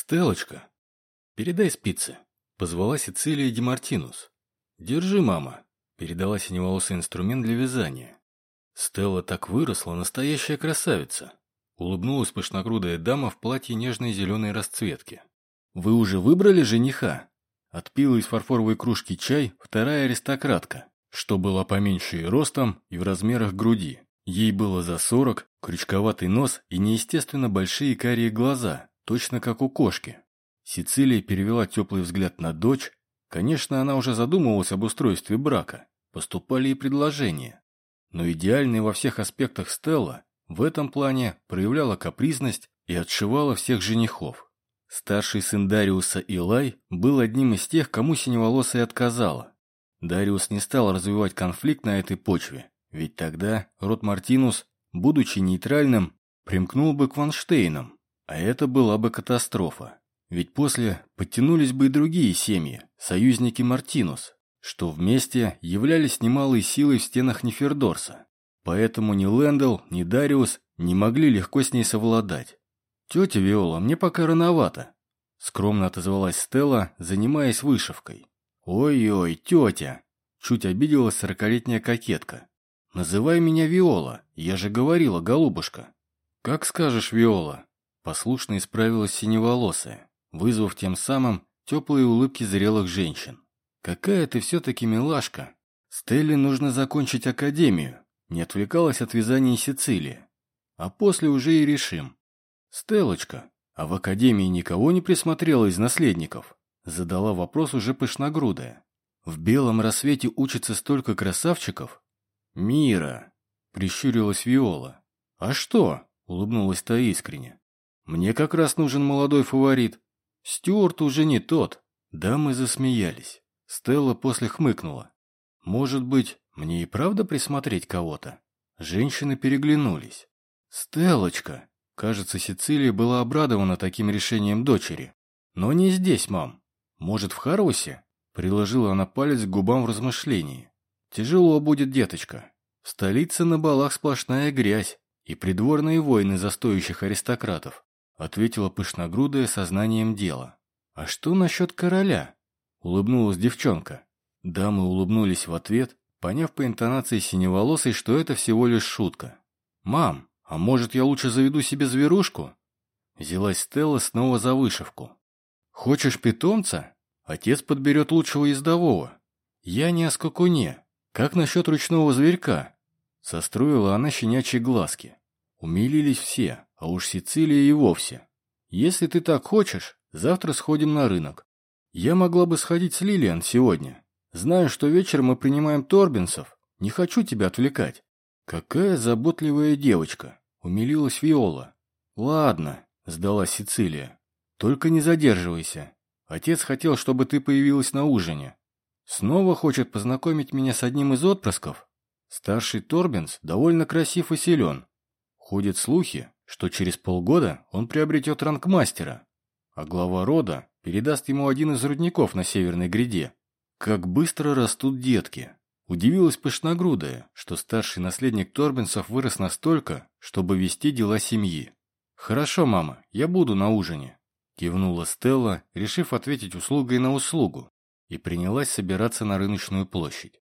«Стеллочка, передай спицы», — позвала Сицилия Демартинус. «Держи, мама», — передала синеволосый инструмент для вязания. Стелла так выросла, настоящая красавица. Улыбнулась пышногрудая дама в платье нежной зеленой расцветки. «Вы уже выбрали жениха?» Отпила из фарфоровой кружки чай вторая аристократка, что была поменьше и ростом, и в размерах груди. Ей было за сорок, крючковатый нос и неестественно большие карие глаза, точно как у кошки. Сицилия перевела теплый взгляд на дочь. Конечно, она уже задумывалась об устройстве брака. Поступали и предложения. Но идеальная во всех аспектах Стелла в этом плане проявляла капризность и отшивала всех женихов. Старший сын Дариуса Илай был одним из тех, кому синеволосая отказала. Дариус не стал развивать конфликт на этой почве, ведь тогда род Мартинус, будучи нейтральным, примкнул бы к Ванштейнам, а это была бы катастрофа. Ведь после подтянулись бы и другие семьи, союзники Мартинус, что вместе являлись немалой силой в стенах Нефердорса. Поэтому ни Лэндл, ни Дариус не могли легко с ней совладать. «Тетя Виола, мне пока рановато», — скромно отозвалась Стелла, занимаясь вышивкой. «Ой-ой, тетя!» — чуть обиделась сорокалетняя кокетка. «Называй меня Виола, я же говорила, голубушка». «Как скажешь, Виола», — послушно исправилась синеволосая, вызвав тем самым теплые улыбки зрелых женщин. «Какая ты все-таки милашка! Стелле нужно закончить академию», — не отвлекалась от вязания Сицилии. «А после уже и решим, «Стеллочка, а в академии никого не присмотрела из наследников?» Задала вопрос уже пышногрудая. «В белом рассвете учится столько красавчиков?» «Мира!» — прищурилась Виола. «А что?» — улыбнулась та искренне. «Мне как раз нужен молодой фаворит. Стюарт уже не тот». Дамы засмеялись. Стелла после хмыкнула. «Может быть, мне и правда присмотреть кого-то?» Женщины переглянулись. «Стеллочка!» Кажется, Сицилия была обрадована таким решением дочери. Но не здесь, мам. Может, в Харусе? Приложила она палец к губам в размышлении. Тяжело будет, деточка. В столице на балах сплошная грязь и придворные войны застоящих аристократов, ответила пышногрудая сознанием дела. А что насчет короля? Улыбнулась девчонка. Дамы улыбнулись в ответ, поняв по интонации синеволосой, что это всего лишь шутка. «Мам, «А может, я лучше заведу себе зверушку?» Взялась Стелла снова за вышивку. «Хочешь питомца? Отец подберет лучшего ездового. Я не о скакуне. Как насчет ручного зверька?» Состроила она щенячьи глазки. Умилились все, а уж Сицилия и вовсе. «Если ты так хочешь, завтра сходим на рынок. Я могла бы сходить с Лилиан сегодня. Знаю, что вечером мы принимаем Торбинсов. Не хочу тебя отвлекать». «Какая заботливая девочка!» Умилилась Виола. «Ладно», — сдалась Сицилия. «Только не задерживайся. Отец хотел, чтобы ты появилась на ужине. Снова хочет познакомить меня с одним из отпрысков? Старший Торбинс довольно красив и силен. Ходят слухи, что через полгода он приобретет ранг мастера, а глава рода передаст ему один из рудников на северной гряде. Как быстро растут детки!» Удивилась пышногрудая, что старший наследник Торбинсов вырос настолько, чтобы вести дела семьи. «Хорошо, мама, я буду на ужине», – кивнула Стелла, решив ответить услугой на услугу, и принялась собираться на рыночную площадь.